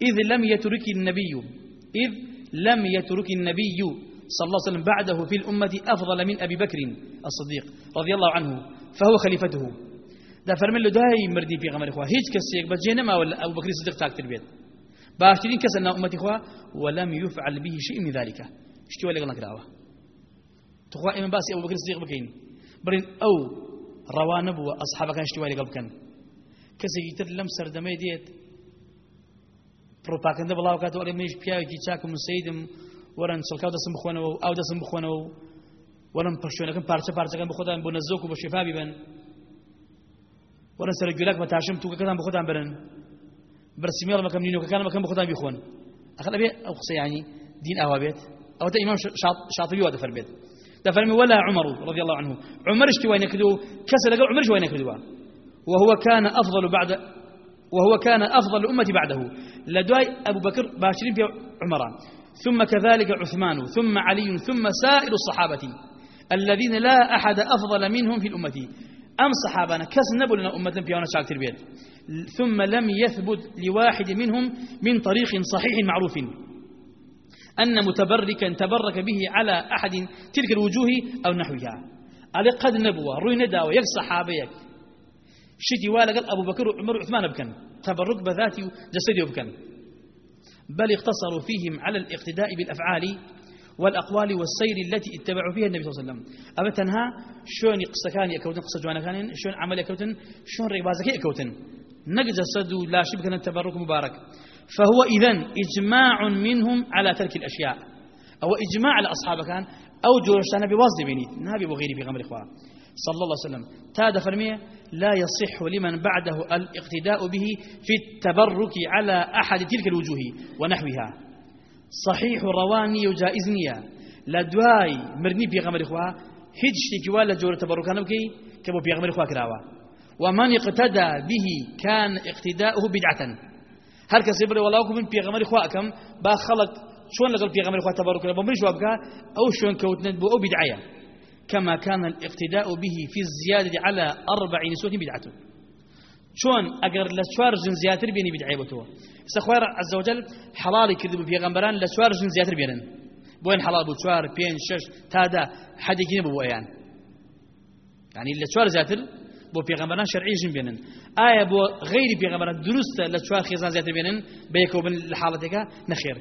إذ لم يترك النبي. إذ لم يترك النبي صلى الله عليه وسلم بعده في الأمة أفضل من أبي بكر الصديق رضي الله عنه فهو خليفته. ده فرمل له داي مردي في غمر إخوة هيج كسيك بجينا ما ولا أبو بكر الصديق تاكتر بيت باشترين كسلنا أمتي إخوة ولم يفعل به شيء من ذلك. اشتوى ولا قلنا كراوه تخوا إمام باسي أبو بكر الصديق بكين برين أو روان بوا أصحابك كان اشتوالي قبل كان كسي يتر سردمي ديت پروپاگنده بڵاو کاتەوە لێ منیش پیاوێکی چاکم سیدم وەرن سڵکاو دەسم بخۆنەوە ئەو دەسم بخۆنەوە وەرم پەشوێنەکەم پارچە پارچەکەم بخۆدان بۆ نەزۆک و بە شێفابی بن وەرن سەر گولاک بە تاشم تووکەکەتان بخۆدان برن. برسیمێڵ مەکەم نینۆکەکان مەکەم بخۆدان بیخۆن. ئەخە لەبێ ئەو قسە یانی دین ئاوا بێت. ئەوەتە ئیمام شاطبی وا دەفەر بێت دفرمي ولا عمر رضي الله عنه عمر وين كدو كسر قال عمر وين كدو وهو كان أفضل بعد وهو كان أفضل الأمة بعده. لدواي أبو بكر باشرين في عمر ثم كذلك عثمان ثم علي ثم سائر الصحابة الذين لا أحد أفضل منهم في الأمة. أم صحابنا كس نبلنا أمة في أنا شاكتر بيت ثم لم يثبت لواحد منهم من طريق صحيح معروف. أن متبركا تبرك به على أحد تلك الوجوه أو نحوها. قد نبوة روي نداوة يك صحابيك. شتي والا قال أبو بكر وعمر وعثمان بكن. تبرك بذاتي جسدي بكن. بل اقتصروا فيهم على الاقتداء بالأفعال والأقوال والسير التي اتبعوا فيها النبي صلى الله عليه وسلم. أبا تنها شون قصة يكوتن قصة جوانا كان شون عمل يكوتن شون رقبازك يكوتن. نقج السد لا شبك التبرك مبارك. فهو إذن إجماع منهم على ترك الأشياء. أو إجماع على أصحابه كان أو جورشتنا بوصد بني نابي وغيري في غمر إخوة. صلى الله عليه وسلم. تاد فرمية لا يصح لمن بعده الاقتداء به في التبرك على أحد تلك الوجوه ونحوها. صحيح رواني وجائزنية لدواي مرني في غمر إخوة. هيج شتيكي ولا جور تبركان بكي كبو في غمر إخوة كراوة. ومن اقتدى به كان اقتداؤه بدعة. هل كسبر والله من في غمر إخوة كم؟ با خلق شون لقل في غمر إخوة تبرك؟ بمرش وابكا أو شون كوتند بو أو بدعية. كما كان الاقتداء به في الزيادة على أربع نسوة بدعة. شون أجر لسوار جن زياتر بيني بدعي بتوه. سخوار عز وجل حلال كذب في غمبران لسوار جن زياتر بينن. بوين حلال بوشوار بين شش تادا حد يجيب بويان. يعني لسوار زياتر بو في غمبران شرعي جن بينن. آية بو غير في غمبران درست لسوار خيزان زياتر بينن. بيكو بين الحالتك نخير.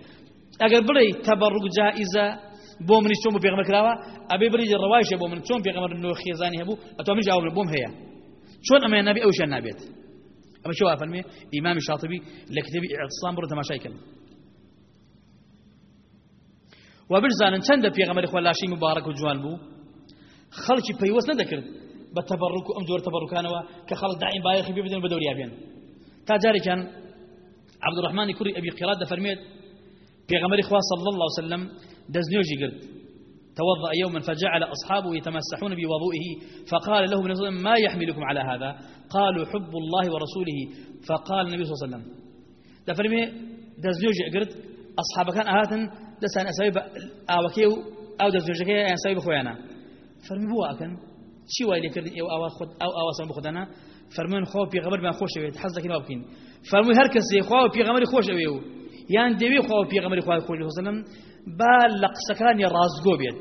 أجر بلي تبرك جائزة بۆ منی چۆن بۆ پێغمە کراوە؟ ئەبێ بریجە ڕواایشە بۆ من چۆن پێغمە نۆ خێزانی هەبوو؟ ئەتۆ من جاوب بۆم هەیە. چۆن ئەمە نبی ئەوشیان نابێت. ئەمە شو فەرمێ ئیمامی شاطبی لە کتێبی اعتصام بڕۆ تەماشای کردن و بزانن چەندە پێغەمەری خۆ لاشی مبارەک و جوان بوو؟ خەڵکی پەیوەست نەدەکرد بە تەبڕک و ئەم جۆر تەبڕکانەوە کە خەڵک دایم بایەخی بێ بدەن بە دەوریا بێن تا جارێکیان عبد الرحمن كوري أبي قراد غمر إخوة صلى الله عليه وسلم دزنيوجي قرد توضأ يوما فجعل أصحابه يتمسحون بوضوئه فقال النبي ما يحملكم على هذا؟ قالوا حب الله ورسوله. فقال النبي صلى الله عليه وسلم دفرمي دزنيوجي قرد أصحاب كان أهاتن دسان أسوي آوكيو أو دزنيوجي كي أسوي بخويانا فرمي بوا أكن شي وايلي كرد أو أو خد أو أو أسوي بخدنا فرمون خو في غمر ما خوش أوي حظك ما بكين فرمي هركسي خو في غمر خوش أوي یان دەوێ خوا پێغەمەری خوای خۆی وسلم با لە قسەکانی ڕازگۆ بێت.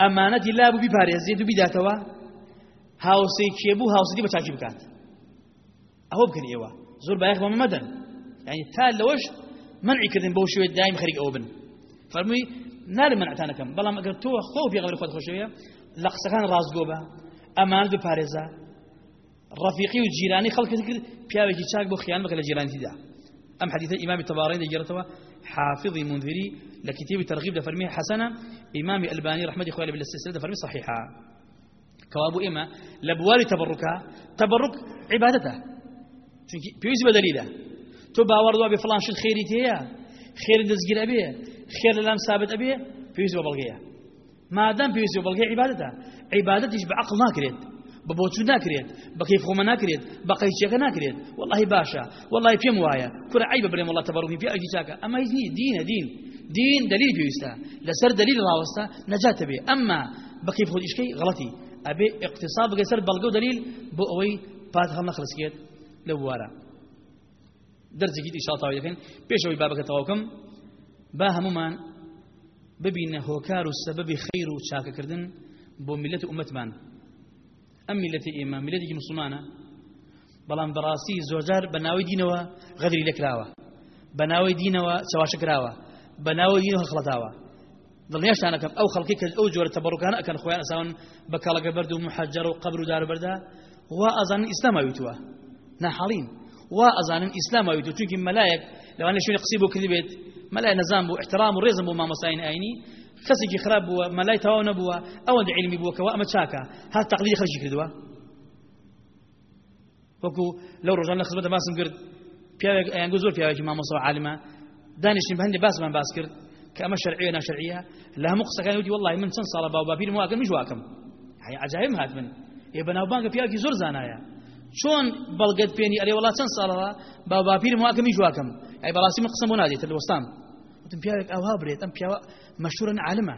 ئەمانەتی لابوو بیپارێزێت و بیداتەوە هاوسەی کێبوو هاوسەی بە چاکی بکات. ئەوە بکەن ئێوە. زۆر بایەخ بە مەمەدەن. یعنی تا لەوەش منعی کردن بەو شوێت دایم خەریک ئەوە بن. فەرمووی نارم منعتانەکەم. بەڵام ئەگەر تۆ خۆ پێغەمەری خۆت خۆشەوەیە لە قسەکان ڕازگۆ بە ئەمانەت بپارێزە. ڕەفیقی و جیرانی خەڵکت کرد پیاوێکی چاک بۆ خیان بکە لە جیرانیدا أم حديث الإمام الطبراني دجرتوا حافظ منذري لكتاب ترغيب دفرمي حسنة إمام الباني رحمة إخواني بالسلسلة دفرمي صحيحة. كوابو إما لبواري تبركا تبرك عبادته. بيوزي بدليله تو باور دوا بفلان شد خيري تيا خير دزگير أبيه خير لام ثابت أبيه بيوزي وبلغيه ما دام بيوزي وبلغيه عبادته عبادتش بعقل ناكريت ببوچو ناکرێت؟ بە کەیفخۆمە ناکرێت؟ بە قەیچەکە ناکرێت؟ والله باشە والله پێم وایە کورە عیبە برێم وڵات تەبڕوی پێ ئەگی چاکە. ئەمە هیچ نییە دینە دین. دین دلیل پێویستە. لەسەر دلیل ڕاوەستە نەجاتە بێ ئەمما بە کەیف خۆدیشکەی غڵەتی. ئەبێ اقتصاد بگە سەر بەڵگە و دلیل بۆ ئەوەی پات هەڵ نەخلسکێت لە بوارە دەرزێکی ئیشاڵتاوی دەکەن پێشەوەی بابەکە تەواوکەم با هەمومان ببینە هۆکار و سەبەبی خەیر و چاکەکردن بۆ میلەت و ئومەتمان. ئەم میلەتی ئێمە میلەتێکی مسلمانە بەڵام بەڕاستی زۆرجار بە ناوی دینەوە غەدری لەکراوە بە ناوی دینەوە چاواشە کراوە بە ناوی دینەوە خڵەتاوە دڵنیاشتانەکەم ئەو خەڵکی کە ئەو جۆرە تەبڕکانە ئەکەن خۆیان ئەساون بە کاڵەکە بەرد و محەجەر و قبر و داربەردا وا ئەزانن ئیسلاماویتوە ناحاڵین وا ئەزانن ئیسلاماویتو چونکی مەلایەک لەوانە شوێنی قسەی بۆ کردی بێت مەلای نەزان بوو احترام و ڕێزم بۆ مامۆساین ئاینی کەسێکی خراپ بووە مەلای تەواو نەبووە ئەوەندە علمی بووەکەوە ئەمە چاکە هات تەقلیدی خەڵکی کردووە وەکو لەو ڕۆژان لە خزمەتە باسم کرد پیاوێک ئەیانگە زۆر پیاوێکی مامۆسەوە عالمە دانیشتین بە هەندێک باسمان باس کرد کە ئەمە شەرعیە ناشەرعیە لە هەموو قسەکانی وتی والله من ساڵە باو باپیرم واکەم میش واکەم هەیە عجایب هات من. بەناوبانگە پیاوێکی زۆر زانایە چۆن بەڵگەت پێنی ئەرێ وڵات چەند ساڵەوە باو باپیرم واکەم میش واکەم ئەی بەڕاستی من قسەم بۆ نادێتە لەوەستان وتم پیاوێک ئەوها برێت ئەم پیاوە مەشهورا عالمە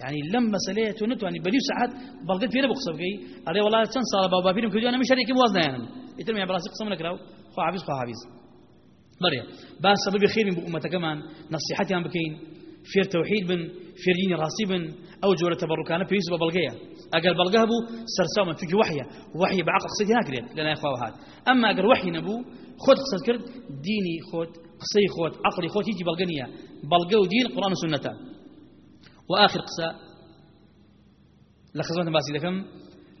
يعني لم مسألة تونتواني بليو ساعات بلغت فينا بقصة بكي أري والله تن صار بابا فينا كذي أنا مش شريك موازنة يعني. يترمي على براسي قسم نكراو خو حافظ خو حافظ. مريا بس سبب خير من أمته كمان. نصيحتي عم بكين. فير توحيد بن فير دين راسي بن. أو جورة تبركانة بيس ببلغية أقل بلغها بو سرساوما تجي وحية. وحية بعقل قصتي ناكريت لنا يا هذا أما أقل وحي نبو خد قصة كرد ديني خد قصي خد عقلي خد يجي بلغنية. بەڵگە و دین قڕان و سنەتە و آخر قسە لە خزمەتە باسی دەکەم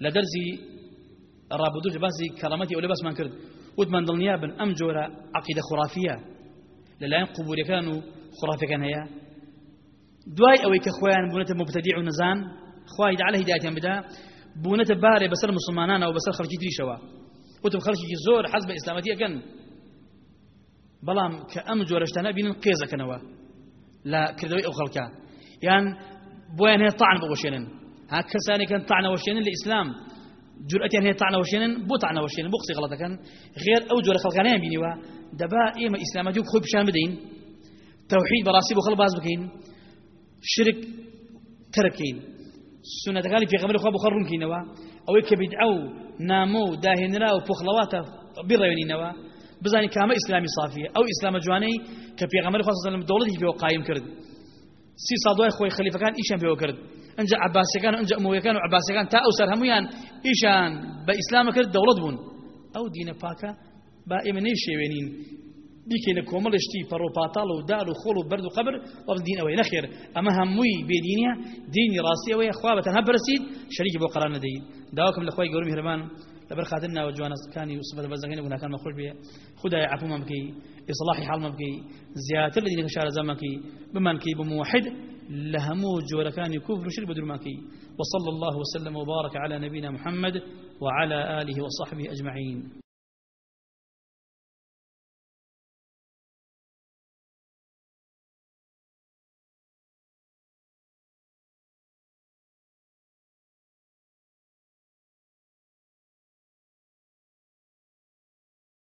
لە دەرزی ڕابدوش باسی کەڵەمەتی ئەو لە باسمان کرد. وتمان دڵنیا بن ئەم جۆرە عقیدە خوڕافیە لەلایەن قوبورەکان و خوڕافەکان هەیە. دوای ئەوەی کە خۆیان بوونەتە مبتدیع و نزان خوای دعا لە هدایەتیان بدا بوونەتە بارێ بەسەر مسلمانانە و بەسەر خەڵکی دریشەوە وتم خەڵکی زۆر حەز بە ئیسلامەتیەکەن بەڵام کە ئەم جۆرەشتانە بینن قێزەکەنەوە. لە کردەوەی ئەو خەڵکە یان بۆیان هەیە طعن بۆشێنن ها کەسانێکن طعنەوەشێنن لە ئیسلام جرأتیان هەیە طعنەوەشێنن بۆ طعنەوەشێنن بۆ قسەی غەڵەتەکەن غێر ئەو جۆرە خەڵکانیان بینیوە دەبا ئێمە ئیسلامەتی و خۆی پیشان بدەین تەوحید بەڕاستی بۆ خەڵ باز بکەین شرك تركين سنة قال في غمر خواب خرون كينوا أو كبدعو نامو داهنرا وبخلواتا بيرينينوا بزاني إسلام جواني كفي غمر خواب صلى الله عليه وسلم دولته في قائم كرد سي صادوي خوي خليفة كان إيشان في كرد انجا عباسي كان انجا أموية كان وعباسي كان تا أوسر هميان إيشان بإسلام كرد دولت بون. أو دين باكا با إيمن نيشيوينين بیکەینە کۆمەڵشتی پەڕۆپاتاڵ و دار و خۆڵ و بەرد و قبر وەڵ دین ئەوەی نەخێر ئەمە هەمووی بێدینە دینی ڕاستی ئەوەیە خوا بە تەنها بەرسید شەریکی بۆ قەرار نەدەین داواکەم لە خۆی لەبەر خاتر ناوە جوانەکانی و سبەت بەزەکەی گوناکانمە خۆش بێ خدای عفومان بکەی ئیصلاحی حاڵمە بکەی زیاتر لە دینەکە شارە زەمەکەی بمانکەی بە موحد لهمو جوركان كفر شرب درماكي وصلى الله وسلم وبارك على نبينا محمد وعلى آله وصحبه أجمعين.